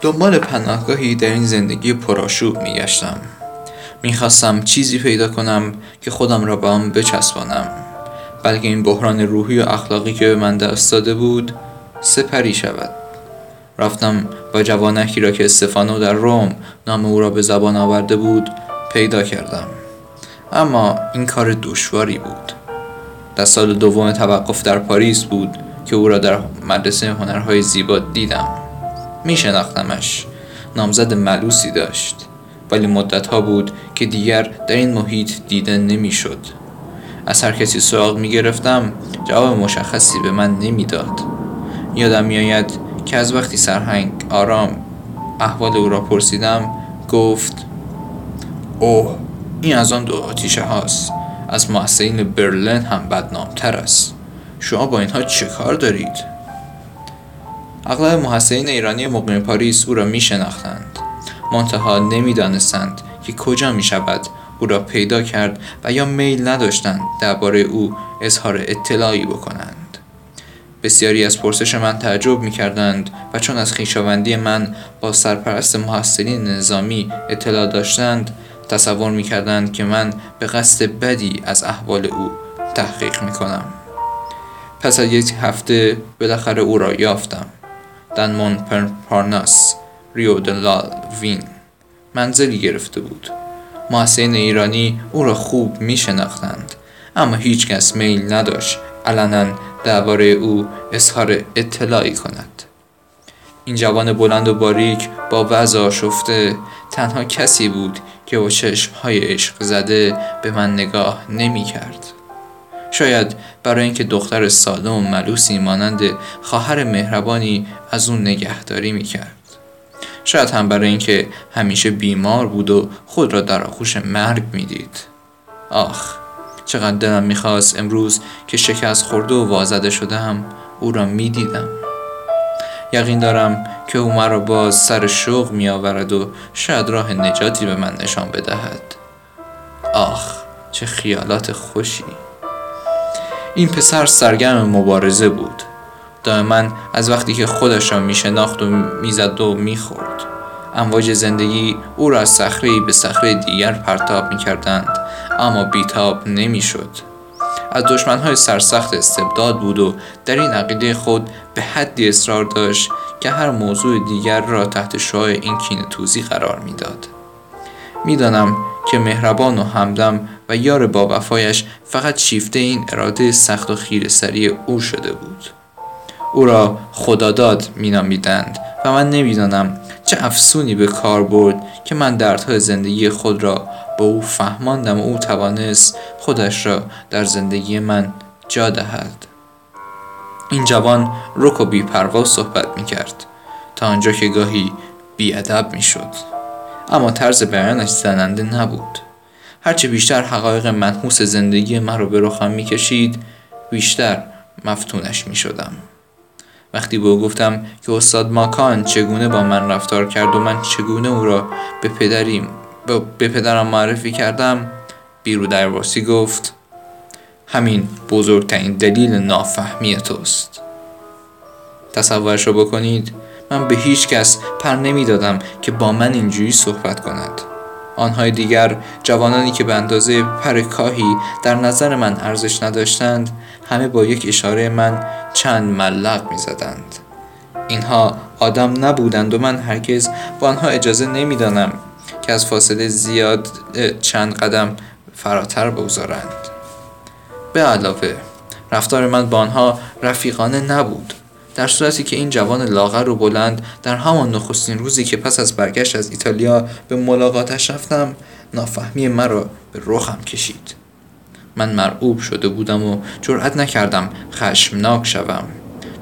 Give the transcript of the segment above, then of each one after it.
دنبال پناهگاهی در این زندگی پرآشوب میگشتم. می‌خواستم چیزی پیدا کنم که خودم را به آن بچسبانم. بلکه این بحران روحی و اخلاقی که به من دست داده بود سپری شود. رفتم و جوانکی را که استفانو در روم نام او را به زبان آورده بود پیدا کردم. اما این کار دشواری بود. در سال دوم توقف در پاریس بود که او را در مدرسه هنرهای زیبا دیدم. می شناختمش نامزد ملوسی داشت ولی مدت ها بود که دیگر در این محیط دیده نمی‌شد. از هر کسی سراغ می گرفتم جواب مشخصی به من نمی‌داد. یادم میآید که از وقتی سرهنگ آرام احوال او را پرسیدم گفت اوه این از آن دو آتیشه هاست از محسین برلن هم بدنامتر است شما با اینها چه کار دارید؟ اغلب محسین ایرانی مقیم پاریس او را می شناختند منتها نمی‌دانستند که کجا می شود او را پیدا کرد و یا میل نداشتند درباره او اظهار اطلاعی بکنند. بسیاری از پرسش من تعجب می کردند و چون از خیشاوندی من با سرپرست محسنین نظامی اطلاع داشتند تصور می کردند که من به قصد بدی از احوال او تحقیق می کنم پس از یک هفته بالاخره او را یافتم. دنمون پرپارناس ریو دلال وین منزلی گرفته بود. محسین ایرانی او را خوب می شناختند اما هیچ کس میل نداشت علنا درباره او اظهار اطلاعی کند. این جوان بلند و باریک با وضع آشفته تنها کسی بود که با های عشق زده به من نگاه نمی کرد. شاید برای اینکه دختر ساده و ملوسی مانند خواهر مهربانی از اون نگهداری می کرد. شاید هم برای اینکه همیشه بیمار بود و خود را در آغوش مرگ می‌دید. آخ چقدر دلم می‌خواست امروز که شکست خورده و وازده شدم او را می‌دیدم. یقین دارم که او مرا باز سر شوق می آورد و شاید راه نجاتی به من نشان بدهد آخ چه خیالات خوشی این پسر سرگرم مبارزه بود. دائما از وقتی که خودش را می شناخت و می‌زد و می‌خورد. امواج زندگی او را از صخره به صخره دیگر پرتاب می کردند اما بیتاب نمی شد از دشمنهای سرسخت استبداد بود و در این عقیده خود به حدی اصرار داشت که هر موضوع دیگر را تحت شعاع این کین توزی قرار می‌داد. می‌دانم که مهربان و همدم و یار با وفایش فقط شیفته این اراده سخت و خیر سری او شده بود. او را خداداد مینامیدند و من نمی‌دانم چه افسونی به کار برد که من دردهای زندگی خود را با او فهماندم و او توانست خودش را در زندگی من جا دهد. این جوان رک و بیپروا صحبت می کرد تا آنجا که گاهی بیادب می شد اما طرز بیانش زننده نبود. هرچه بیشتر حقایق منحوس زندگی من را به رخم می کشید بیشتر مفتونش می شدم وقتی به او گفتم که استاد ماکان چگونه با من رفتار کرد و من چگونه او را به پدریم به پدرم معرفی کردم بیرو درواسی گفت همین بزرگترین دلیل نافهمی توست. تصورش رو بکنید من به هیچ کس پر نمی‌دادم که با من اینجوری صحبت کند. آنهای دیگر جوانانی که به اندازه پر کاهی در نظر من ارزش نداشتند همه با یک اشاره من چند ملق می زدند. اینها آدم نبودند و من هرگز با آنها اجازه نمی‌دانم که از فاصله زیاد چند قدم فراتر بگذارند به علاوه رفتار من با آنها رفیقانه نبود در صورتی که این جوان لاغر و بلند در همان نخستین روزی که پس از برگشت از ایتالیا به ملاقاتش رفتم نافهمی مرا به رخم کشید. من مرعوب شده بودم و جرأت نکردم خشمناک شوم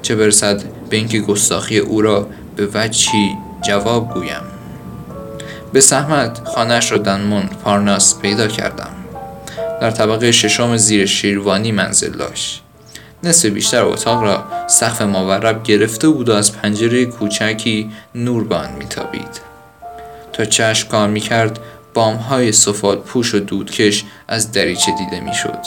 چه برسد به اینکه گستاخی او را به وجهی جواب گویم. به سحمت خانهش را دنمون پارناس پیدا کردم. در طبقه ششم زیر شیروانی منزل داشت. نصف بیشتر اتاق را سقف ماورب گرفته بود و از پنجره کوچکی نور به آن میتابید. تا چشم کار می‌کرد بامهای سفال پوش و دودکش از دریچه دیده می‌شد.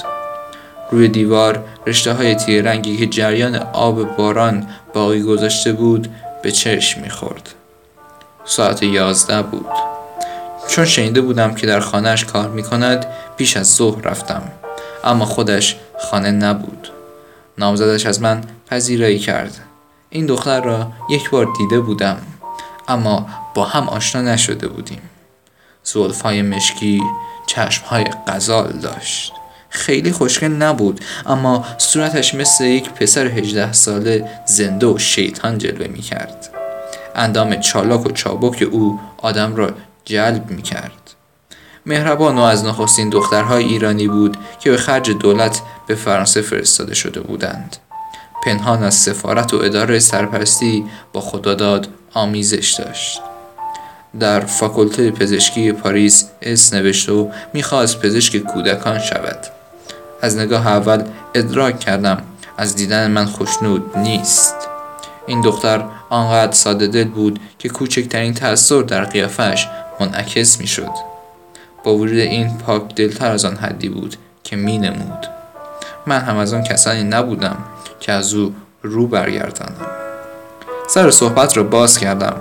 روی دیوار رشته های تیر رنگی که جریان آب باران باقی گذاشته بود به چشم می‌خورد. ساعت یازده بود. چون شنیده بودم که در خانهش کار می کند پیش از ظهر رفتم. اما خودش خانه نبود. نامزدش از من پذیرایی کرد. این دختر را یک بار دیده بودم اما با هم آشنا نشده بودیم. های مشکی های غزال داشت. خیلی خوشگل نبود اما صورتش مثل یک پسر هجده ساله زنده و شیطان جلوه می کرد اندام چالاک و چابک او آدم را جلب می کرد مهربان و از نخستین دخترهای ایرانی بود که به خرج دولت به فرانسه فرستاده شده بودند. پنهان از سفارت و اداره سرپرستی با خداداد آمیزش داشت. در فاکولته پزشکی پاریس اس نوشت و می‌خواست پزشک کودکان شود. از نگاه اول ادراک کردم از دیدن من خوشنود نیست. این دختر آنقدر ساده دل بود که کوچکترین تأثیر در قیافش منعکس می‌شد. با وجود این پاک دلتر از آن حدی بود که می نمود. من هم از آن کسانی نبودم که از او رو برگردانم. سر صحبت را باز کردم.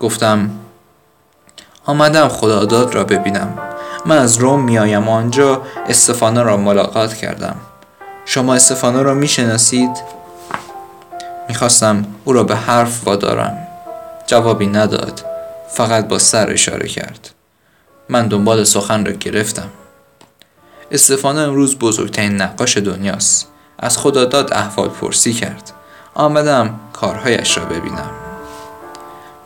گفتم آمدم خداداد را ببینم. من از روم میآیم آنجا استفانه را ملاقات کردم. شما استفانه را می‌شناسید می‌خواستم او را به حرف وادارم. جوابی نداد. فقط با سر اشاره کرد. من دنبال سخن را گرفتم. استفانه امروز بزرگترین نقاش دنیاست. از خداداد احوال پرسی کرد. آمدم کارهایش را ببینم.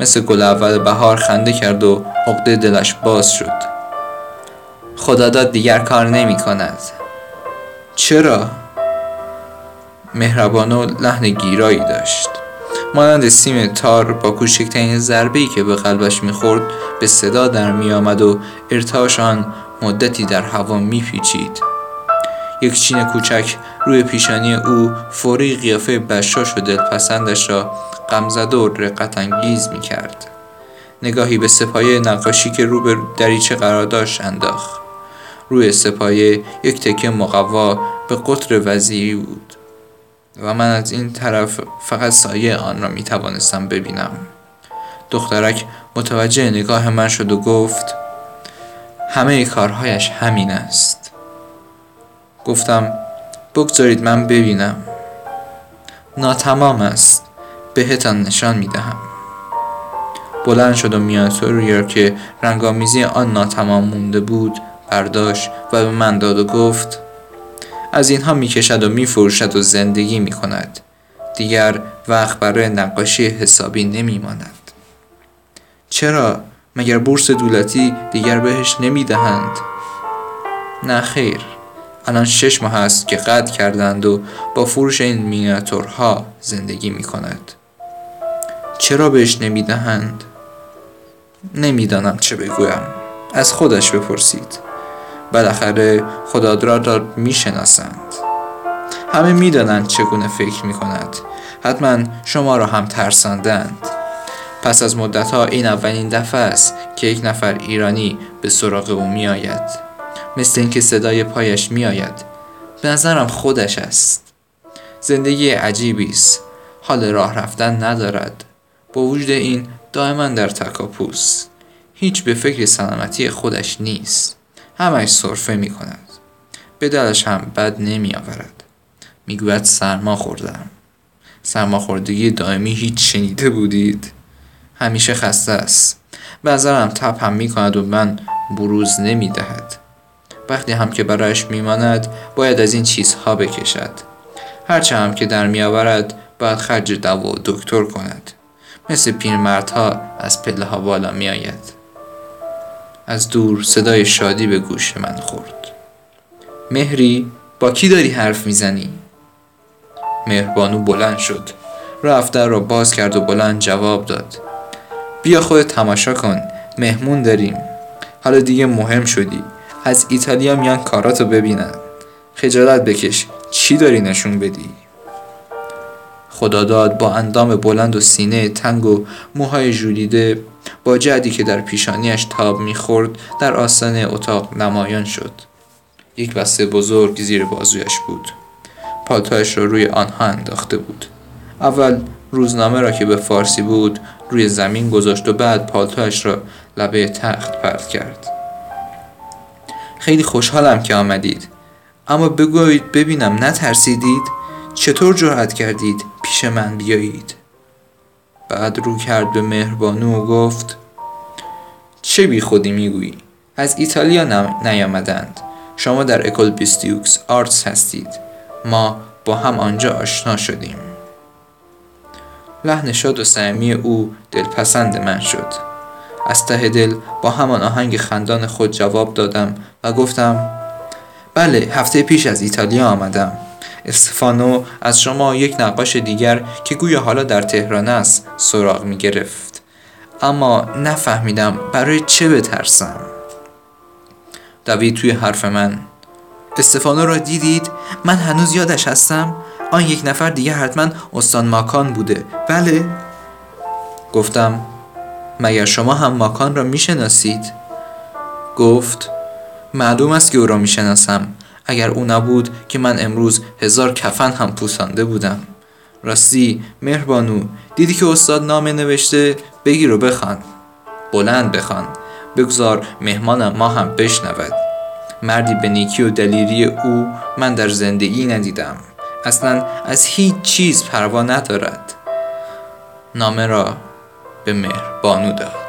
مثل گل اول بهار خنده کرد و عقده دلش باز شد. خداداد دیگر کار نمی کند. چرا؟ مهربان و لحن گیرایی داشت. مانند سیم تار با کوچکترین ضربه‌ای که به قلبش می‌خورد به صدا در میآمد و ارتعاش آن مدتی در هوا میپیچید یک چین کوچک روی پیشانی او فوری قیافه بشاش و دلپسندش را غمزده و رقت انگیز می کرد. نگاهی به سپایه نقاشی که رو به دریچه قرار داشت انداخت. روی سپایه یک تکه مقوا به قطر وزیری بود و من از این طرف فقط سایه آن را می توانستم ببینم. دخترک متوجه نگاه من شد و گفت همه کارهایش همین است. گفتم بگذارید من ببینم ناتمام است بهتان نشان می دهم بلند شد و میانتوری که رنگامیزی آن ناتمام مونده بود برداشت و به من داد و گفت از اینها می‌کشد و میفروشد و زندگی می کند دیگر وقت برای نقاشی حسابی نمی ماند چرا؟ مگر بورس دولتی دیگر بهش نمی دهند؟ نه خیر الان شش ماه است که قطع کردند و با فروش این مینیاتورها زندگی می کند چرا بهش نمی دهند؟ نمی‌دانم چه بگویم از خودش بپرسید بالاخره خدادرا را می‌شناسند. همه می‌دانند چگونه فکر می کند حتما شما را هم ترساندند. پس از مدت ها این اولین دفعه است که یک نفر ایرانی به سراغ او می آید مثل اینکه صدای پایش میآید. به نظرم خودش است. زندگی عجیبی است. حال راه رفتن ندارد. با وجود این دائما در تکاپوس. هیچ به فکر سلامتی خودش نیست. همش صرفه می کند به دلش هم بد نمی آورد می‌گوید سرما خوردم سرماخوردگی دائمی هیچ شنیده بودید؟ همیشه خسته است. به نظرم تب هم می کند و من بروز نمی دهد وقتی هم که برایش میماند باید از این چیزها بکشد. هرچه هم که در میآورد باید خرج دوا و دکتر کند. مثل پیرمردها از پله ها بالا میآید. از دور صدای شادی به گوش من خورد. مهری با کی داری حرف می‌زنی؟ مهربانو بلند شد. رفت در را باز کرد و بلند جواب داد. بیا خود تماشا کن. مهمون داریم. حالا دیگه مهم شدی. از ایتالیا میان کاراتو ببینن. خجالت بکش. چی داری نشون بدی؟ خداداد با اندام بلند و سینه تنگ و موهای ژولیده با جدی که در پیشانیش تاب می‌خورد در آستان اتاق نمایان شد. یک بسته بزرگ زیر بازویش بود. پالتویش را روی آنها انداخته بود. اول روزنامه را که به فارسی بود روی زمین گذاشت و بعد پالتوش را لبه تخت پرت کرد. خیلی خوشحالم که آمدید. اما بگویید ببینم نترسیدید؟ چطور جرأت کردید؟ پیش من بیایید. بعد رو کرد به مهربانو و گفت چه بی خودی می‌گویی؟ از ایتالیا نیامدند. شما در اکل بیستیوکس آرتس هستید. ما با هم آنجا آشنا شدیم. لحن شاد و سعمی او دلپسند من شد. از ته دل با همان آهنگ خندان خود جواب دادم و گفتم بله هفته پیش از ایتالیا آمدم. استفانو از شما یک نقاش دیگر که گویا حالا در تهران است سراغ می گرفت. اما نفهمیدم برای چه بترسم. دوید توی حرف من. استفانو را دیدید؟ من هنوز یادش هستم. آن یک نفر دیگه حتما استان ماکان بوده. بله. گفتم مگر شما هم ماکان را می‌شناسید گفت معلوم است که او را می‌شناسم اگر او نبود که من امروز هزار کفن هم پوسانده بودم. راستی مهربانو دیدی که استاد نامه نوشته؟ بگیر و بخوان. بلند بخوان. بگذار مهمانم ما هم بشنود. مردی به نیکی و دلیری او من در زندگی ندیدم. اصلا از هیچ چیز پروا ندارد. نامه را به مهربانو داد.